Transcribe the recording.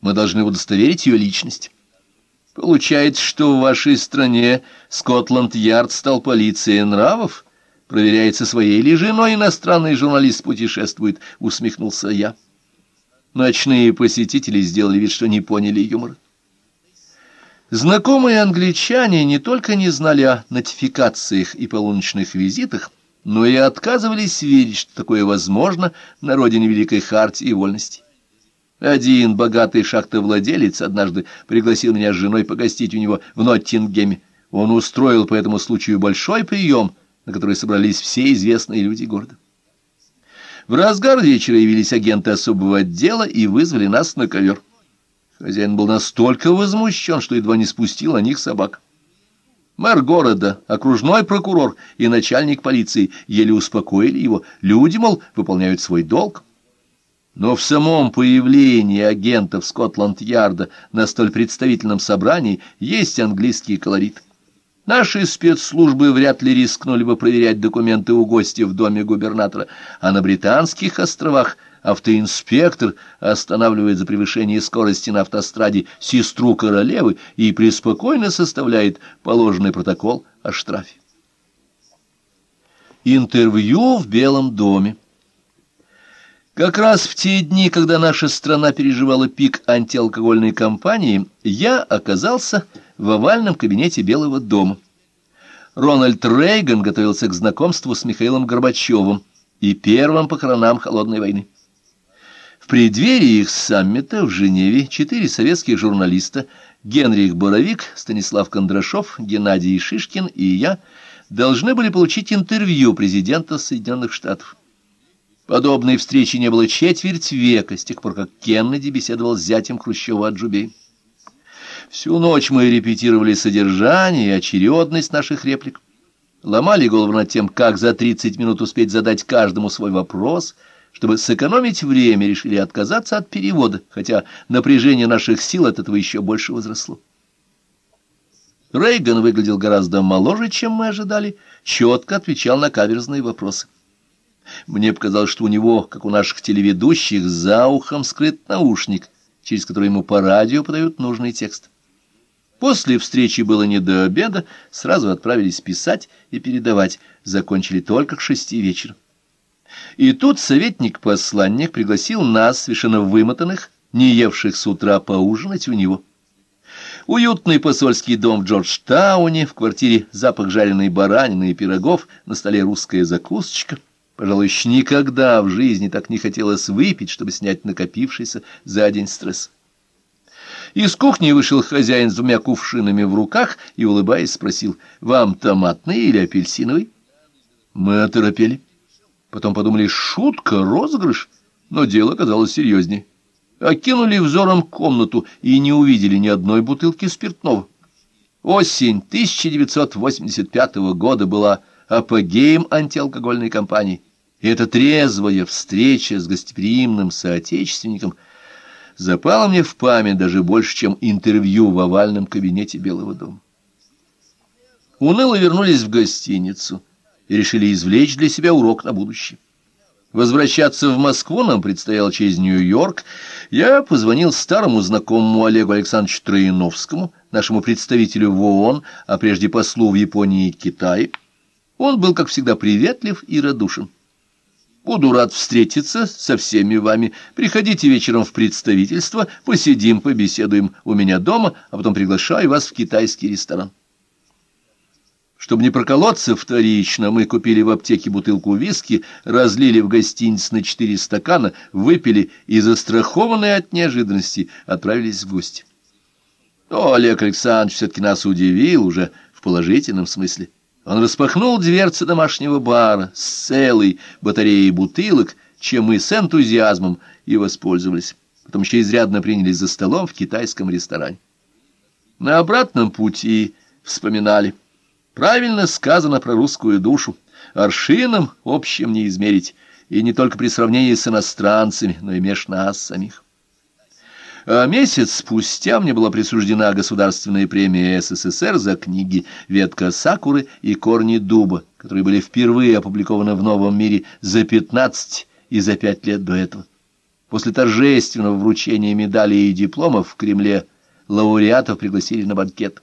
Мы должны удостоверить ее личность. Получается, что в вашей стране Скотланд-Ярд стал полицией нравов? Проверяется своей ли женой иностранный журналист путешествует, усмехнулся я. Ночные посетители сделали вид, что не поняли юмора. Знакомые англичане не только не знали о нотификациях и полуночных визитах, но и отказывались верить, что такое возможно на родине Великой Хартии и Вольности. Один богатый шахтовладелец однажды пригласил меня с женой погостить у него в Ноттингеме. Он устроил по этому случаю большой прием, на который собрались все известные люди города. В разгар вечера явились агенты особого отдела и вызвали нас на ковер. Хозяин был настолько возмущен, что едва не спустил на них собак. Мэр города, окружной прокурор и начальник полиции еле успокоили его. Люди, мол, выполняют свой долг. Но в самом появлении агентов Скотланд-Ярда на столь представительном собрании есть английский колорит. Наши спецслужбы вряд ли рискнули бы проверять документы у гостя в доме губернатора, а на Британских островах – автоинспектор останавливает за превышение скорости на автостраде сестру королевы и преспокойно составляет положенный протокол о штрафе. Интервью в Белом доме. Как раз в те дни, когда наша страна переживала пик антиалкогольной кампании, я оказался в овальном кабинете Белого дома. Рональд Рейган готовился к знакомству с Михаилом Горбачевым и первым похоронам Холодной войны. В преддверии их саммита в Женеве четыре советских журналиста Генрих Боровик, Станислав Кондрашов, Геннадий Шишкин и я должны были получить интервью президента Соединенных Штатов. Подобной встречи не было четверть века с тех пор, как Кеннеди беседовал с зятем Хрущева Аджубей. Всю ночь мы репетировали содержание и очередность наших реплик, ломали голову над тем, как за 30 минут успеть задать каждому свой вопрос — чтобы сэкономить время, решили отказаться от перевода, хотя напряжение наших сил от этого еще больше возросло. Рейган выглядел гораздо моложе, чем мы ожидали, четко отвечал на каверзные вопросы. Мне показалось, что у него, как у наших телеведущих, за ухом скрыт наушник, через который ему по радио подают нужный текст. После встречи было не до обеда, сразу отправились писать и передавать, закончили только к шести вечера. И тут советник-посланник пригласил нас, совершенно вымотанных, не евших с утра, поужинать у него. Уютный посольский дом в Джорджтауне, в квартире запах жареной баранины и пирогов, на столе русская закусочка. Пожалуй, еще никогда в жизни так не хотелось выпить, чтобы снять накопившийся за день стресс. Из кухни вышел хозяин с двумя кувшинами в руках и, улыбаясь, спросил, «Вам томатный или апельсиновый?» Мы оторопели. Потом подумали, шутка, розыгрыш, но дело казалось серьезнее. Окинули взором комнату и не увидели ни одной бутылки спиртного. Осень 1985 года была апогеем антиалкогольной кампании, и эта трезвая встреча с гостеприимным соотечественником запала мне в память даже больше, чем интервью в овальном кабинете Белого дома. Уныло вернулись в гостиницу — и решили извлечь для себя урок на будущее. Возвращаться в Москву нам предстояло через Нью-Йорк. Я позвонил старому знакомому Олегу Александровичу Троиновскому, нашему представителю в ООН, а прежде послу в Японии и Китае. Он был, как всегда, приветлив и радушен. Буду рад встретиться со всеми вами. Приходите вечером в представительство, посидим, побеседуем у меня дома, а потом приглашаю вас в китайский ресторан. Чтобы не проколоться вторично, мы купили в аптеке бутылку виски, разлили в гостинице на четыре стакана, выпили и, застрахованные от неожиданности, отправились в гости. Но Олег Александрович все-таки нас удивил уже в положительном смысле. Он распахнул дверцы домашнего бара с целой батареей бутылок, чем мы с энтузиазмом и воспользовались. Потом еще изрядно принялись за столом в китайском ресторане. На обратном пути вспоминали — Правильно сказано про русскую душу. Аршином общим не измерить, и не только при сравнении с иностранцами, но и меж нас самих. А месяц спустя мне была присуждена государственная премия СССР за книги «Ветка сакуры» и «Корни дуба», которые были впервые опубликованы в «Новом мире» за 15 и за 5 лет до этого. После торжественного вручения медалей и дипломов в Кремле лауреатов пригласили на банкет.